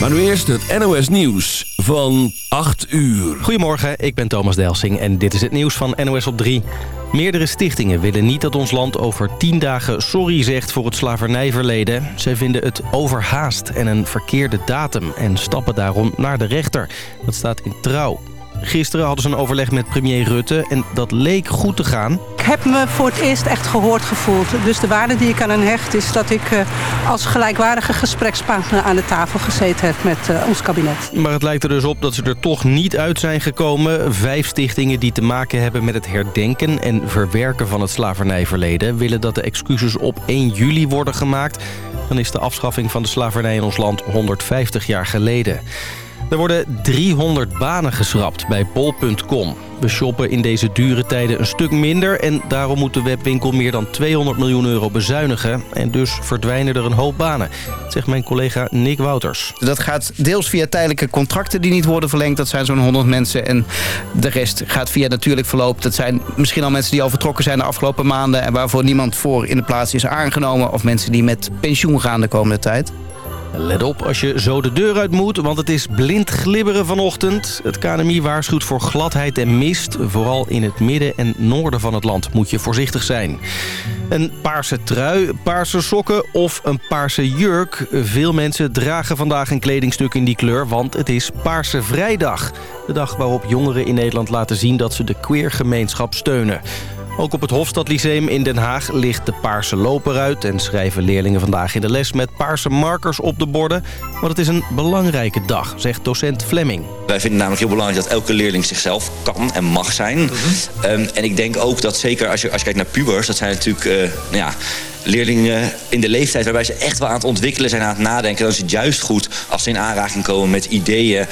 Maar nu eerst het NOS Nieuws van 8 uur. Goedemorgen, ik ben Thomas Delsing en dit is het nieuws van NOS op 3. Meerdere stichtingen willen niet dat ons land over 10 dagen sorry zegt voor het slavernijverleden. Zij vinden het overhaast en een verkeerde datum en stappen daarom naar de rechter. Dat staat in Trouw. Gisteren hadden ze een overleg met premier Rutte en dat leek goed te gaan. Ik heb me voor het eerst echt gehoord gevoeld. Dus de waarde die ik aan hen hecht is dat ik uh, als gelijkwaardige gesprekspartner aan de tafel gezeten heb met uh, ons kabinet. Maar het lijkt er dus op dat ze er toch niet uit zijn gekomen. Vijf stichtingen die te maken hebben met het herdenken en verwerken van het slavernijverleden... willen dat de excuses op 1 juli worden gemaakt. Dan is de afschaffing van de slavernij in ons land 150 jaar geleden. Er worden 300 banen geschrapt bij bol.com. We shoppen in deze dure tijden een stuk minder... en daarom moet de webwinkel meer dan 200 miljoen euro bezuinigen. En dus verdwijnen er een hoop banen, zegt mijn collega Nick Wouters. Dat gaat deels via tijdelijke contracten die niet worden verlengd. Dat zijn zo'n 100 mensen. En de rest gaat via natuurlijk verloop. Dat zijn misschien al mensen die al vertrokken zijn de afgelopen maanden... en waarvoor niemand voor in de plaats is aangenomen. Of mensen die met pensioen gaan de komende tijd. Let op als je zo de deur uit moet, want het is blind glibberen vanochtend. Het KNMI waarschuwt voor gladheid en mist. Vooral in het midden en noorden van het land moet je voorzichtig zijn. Een paarse trui, paarse sokken of een paarse jurk. Veel mensen dragen vandaag een kledingstuk in die kleur, want het is Paarse Vrijdag. De dag waarop jongeren in Nederland laten zien dat ze de queergemeenschap steunen. Ook op het Hofstadlyceum in Den Haag ligt de paarse loper uit... en schrijven leerlingen vandaag in de les met paarse markers op de borden. Want het is een belangrijke dag, zegt docent Fleming. Wij vinden namelijk heel belangrijk dat elke leerling zichzelf kan en mag zijn. Mm -hmm. um, en ik denk ook dat zeker als je, als je kijkt naar pubers... dat zijn natuurlijk, uh, nou ja leerlingen in de leeftijd waarbij ze echt wel aan het ontwikkelen zijn, aan het nadenken. Dan is het juist goed als ze in aanraking komen met ideeën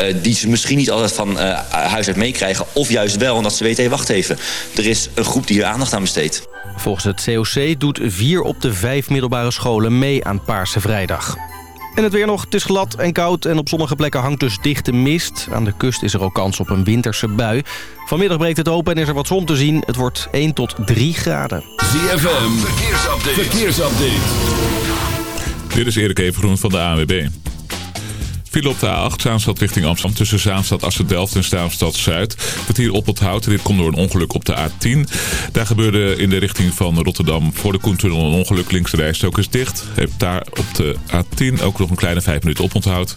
uh, die ze misschien niet altijd van uh, huis uit meekrijgen. Of juist wel, omdat ze weten, hey, wacht even. Er is een groep die hier aandacht aan besteedt. Volgens het COC doet vier op de vijf middelbare scholen mee aan Paarse Vrijdag. En het weer nog. Het is glad en koud en op sommige plekken hangt dus dichte mist. Aan de kust is er ook kans op een winterse bui. Vanmiddag breekt het open en is er wat zon te zien. Het wordt 1 tot 3 graden. ZFM, verkeersupdate. verkeersupdate. Dit is Erik Evengroen van de ANWB. File op de A8 Zaanstad richting Amsterdam tussen Zaanstad Assen-Delft en Zaanstad Zuid. Kwartier op het hout. Dit komt door een ongeluk op de A10. Daar gebeurde in de richting van Rotterdam voor de Koentunnel een ongeluk. Links de rijstok is dicht. Heeft daar op de A10 ook nog een kleine 5 minuten op onthoud.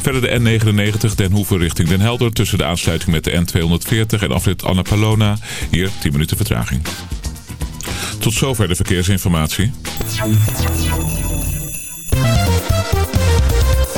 Verder de N99 Den Hoeven richting Den Helder tussen de aansluiting met de N240 en afrit Anna Palona. Hier 10 minuten vertraging. Tot zover de verkeersinformatie.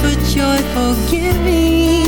for joyful giving.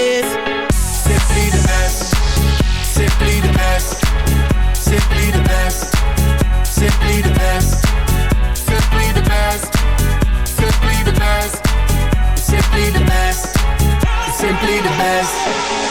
Simply the best.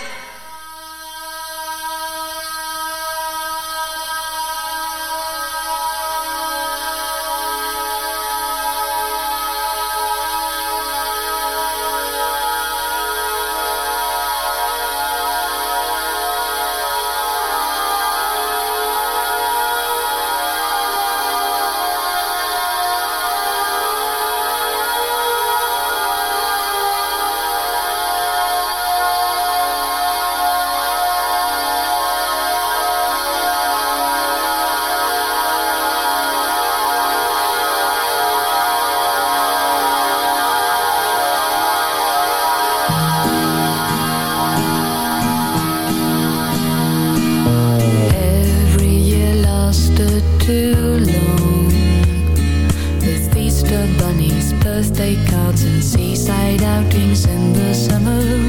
Things in the summer.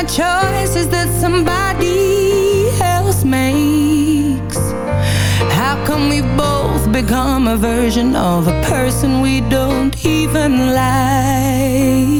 by choices that somebody else makes. How come we both become a version of a person we don't even like?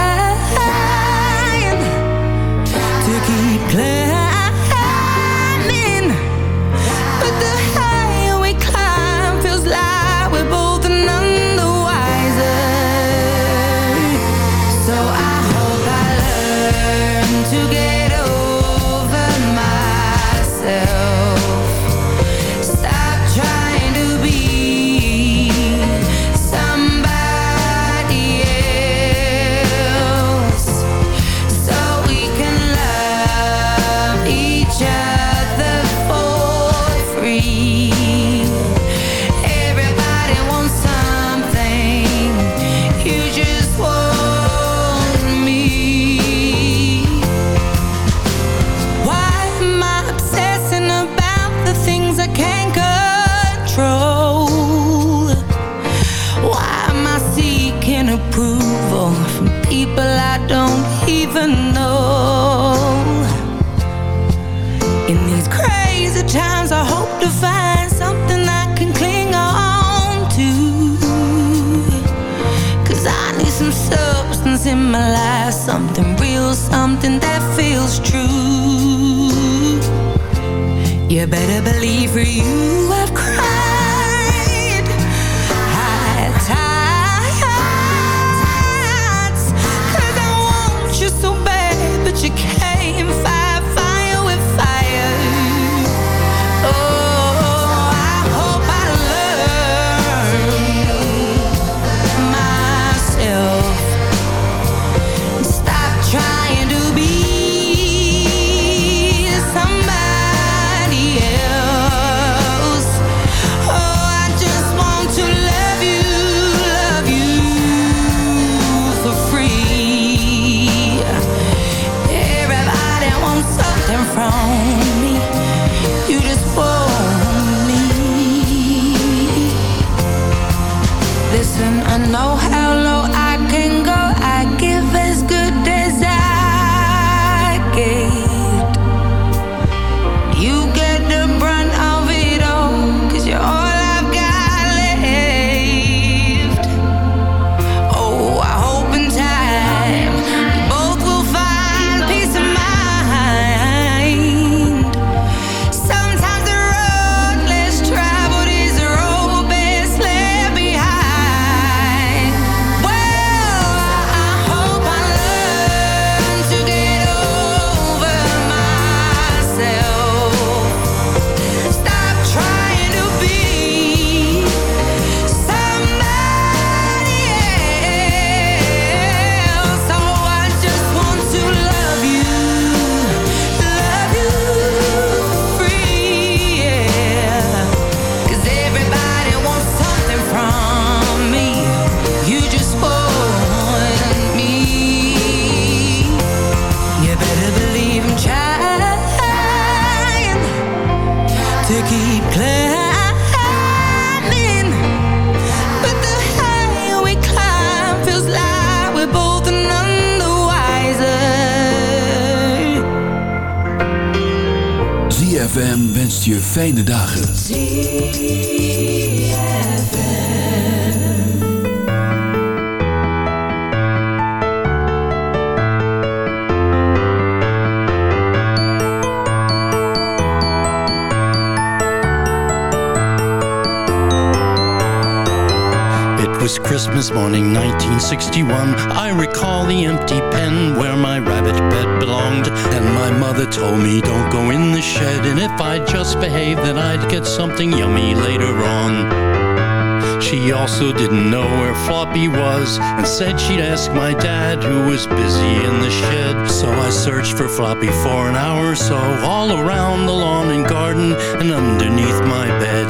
Also didn't know where Floppy was And said she'd ask my dad who was busy in the shed. So I searched for Floppy for an hour or so All around the lawn and garden and underneath my bed.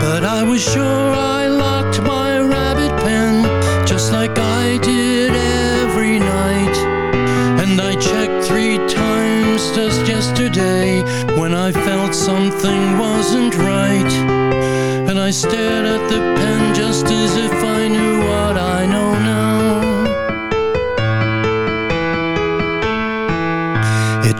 But I was sure I locked my rabbit pen Just like I did every night. And I checked three times just yesterday When I felt something wasn't right. And I stared at the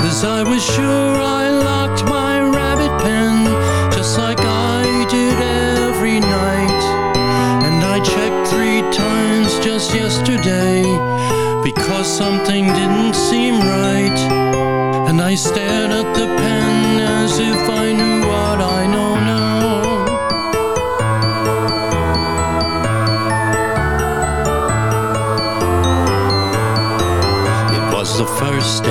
Cause I was sure I locked my rabbit pen Just like I did every night. And I checked three times just yesterday Because something didn't seem right. And I stared at the pen as if I knew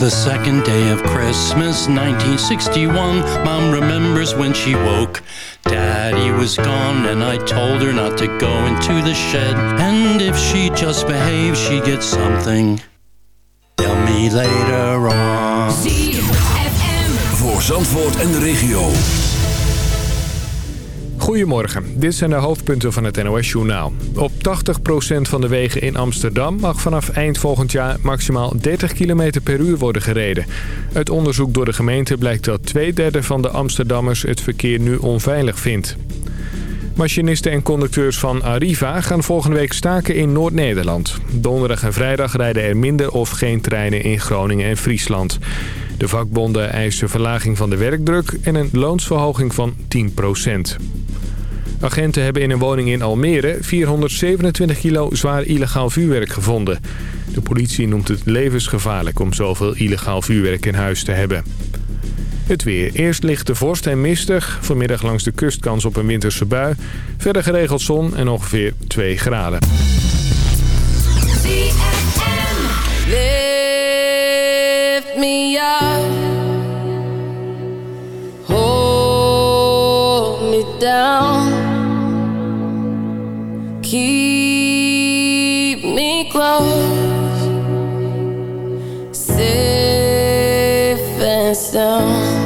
was the second day of Christmas, 1961. Mom remembers when she woke. Daddy was gone and I told her not to go into the shed And if she just behaved she'd get something Tell me later on. ZFM. Voor Zandvoort en de regio. Goedemorgen, dit zijn de hoofdpunten van het NOS-journaal. Op 80% van de wegen in Amsterdam mag vanaf eind volgend jaar maximaal 30 km per uur worden gereden. Uit onderzoek door de gemeente blijkt dat twee derde van de Amsterdammers het verkeer nu onveilig vindt. Machinisten en conducteurs van Arriva gaan volgende week staken in Noord-Nederland. Donderdag en vrijdag rijden er minder of geen treinen in Groningen en Friesland. De vakbonden eisen verlaging van de werkdruk en een loonsverhoging van 10 Agenten hebben in een woning in Almere 427 kilo zwaar illegaal vuurwerk gevonden. De politie noemt het levensgevaarlijk om zoveel illegaal vuurwerk in huis te hebben. Het weer. Eerst ligt de vorst en mistig. Vanmiddag langs de kust kans op een winterse bui. Verder geregeld zon en ongeveer 2 graden. Close. Safe and sound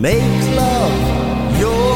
Make love your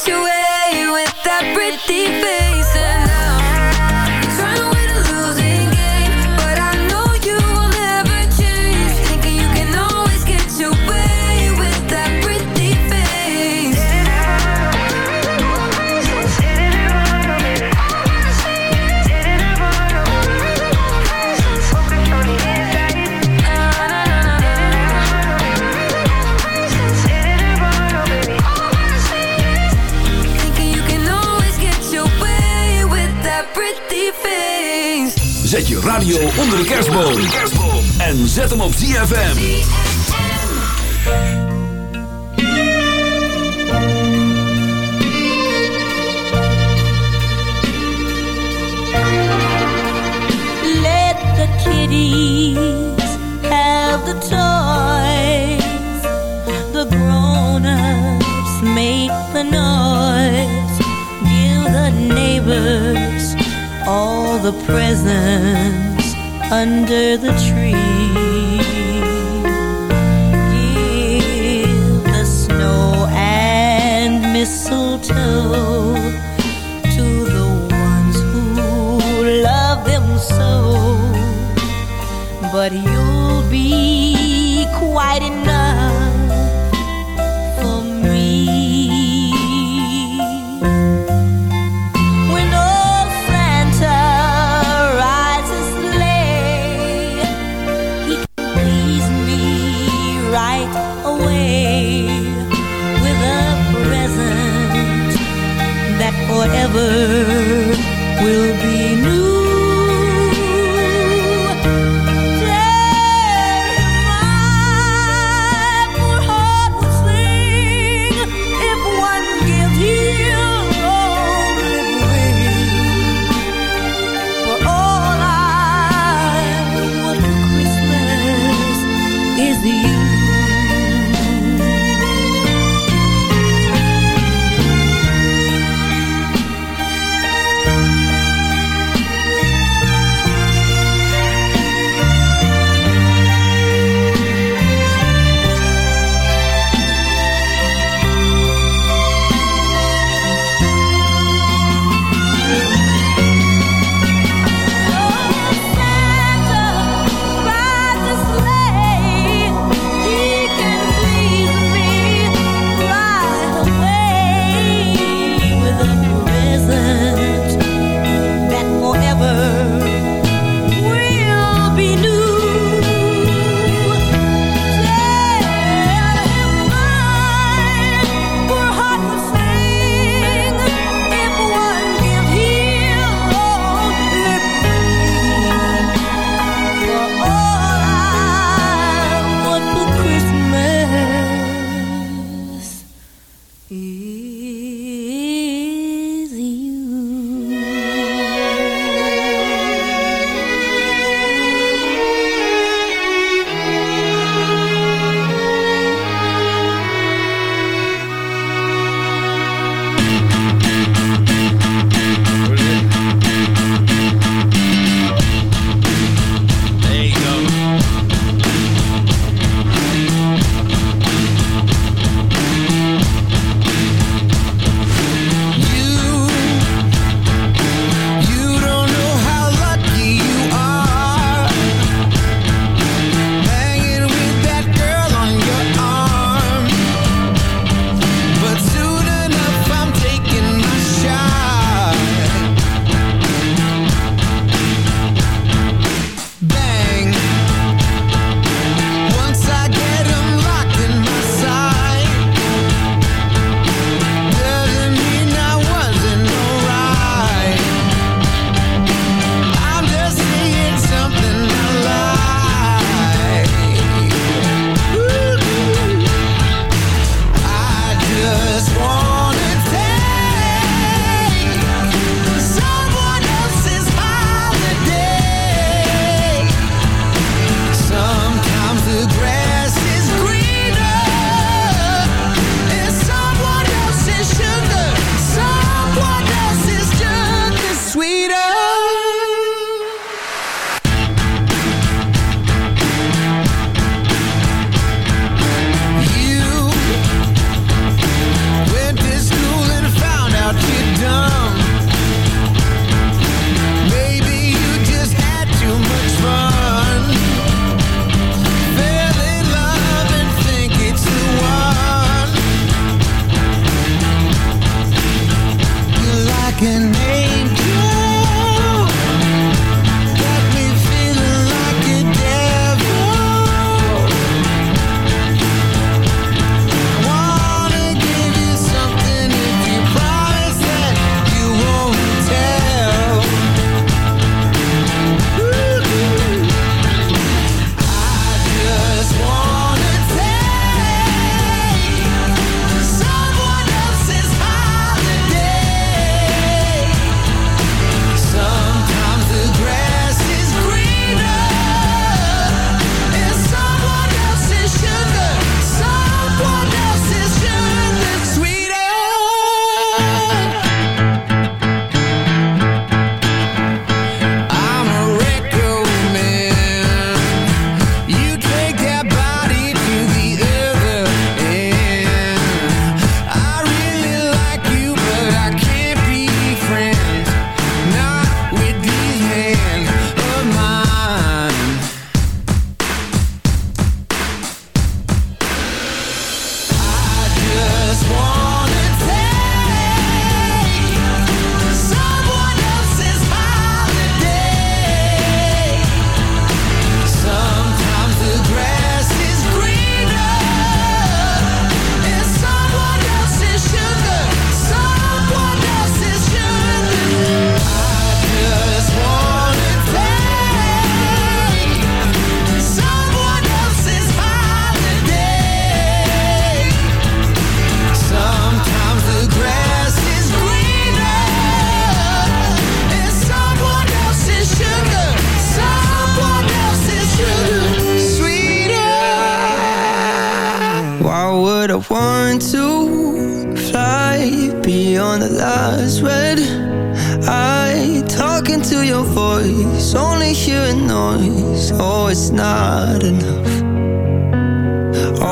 get your way with that pretty face radio onder de kerstboom. En zet hem op ZFM. Let the kiddies have the toys. The grown-ups make the noise. Give the neighbors all the presents under the tree. Give the snow and mistletoe to the ones who love them so. But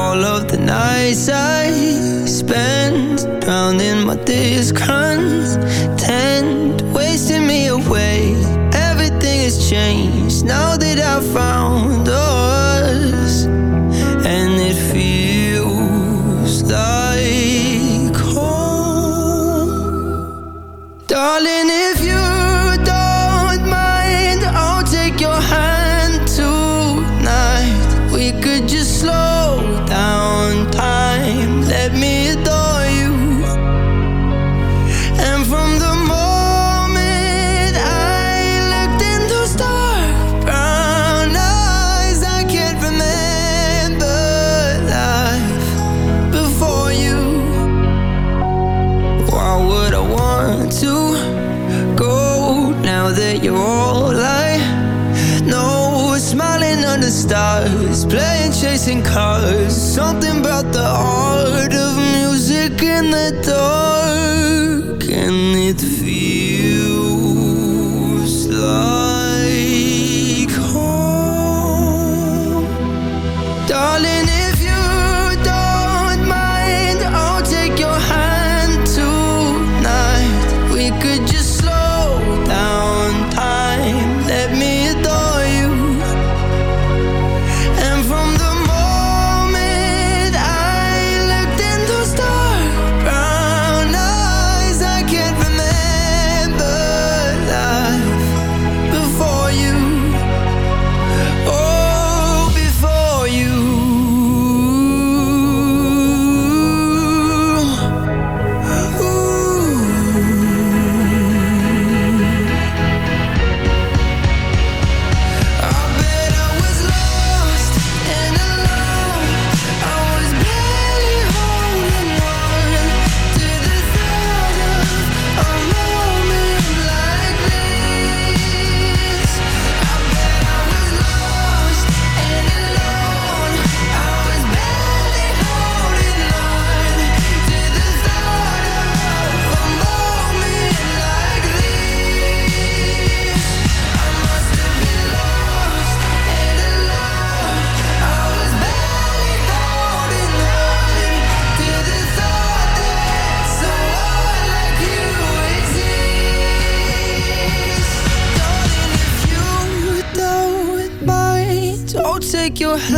all of the nights I spent drowning my discontent, wasting me away. Everything has changed now that I've found Something your heart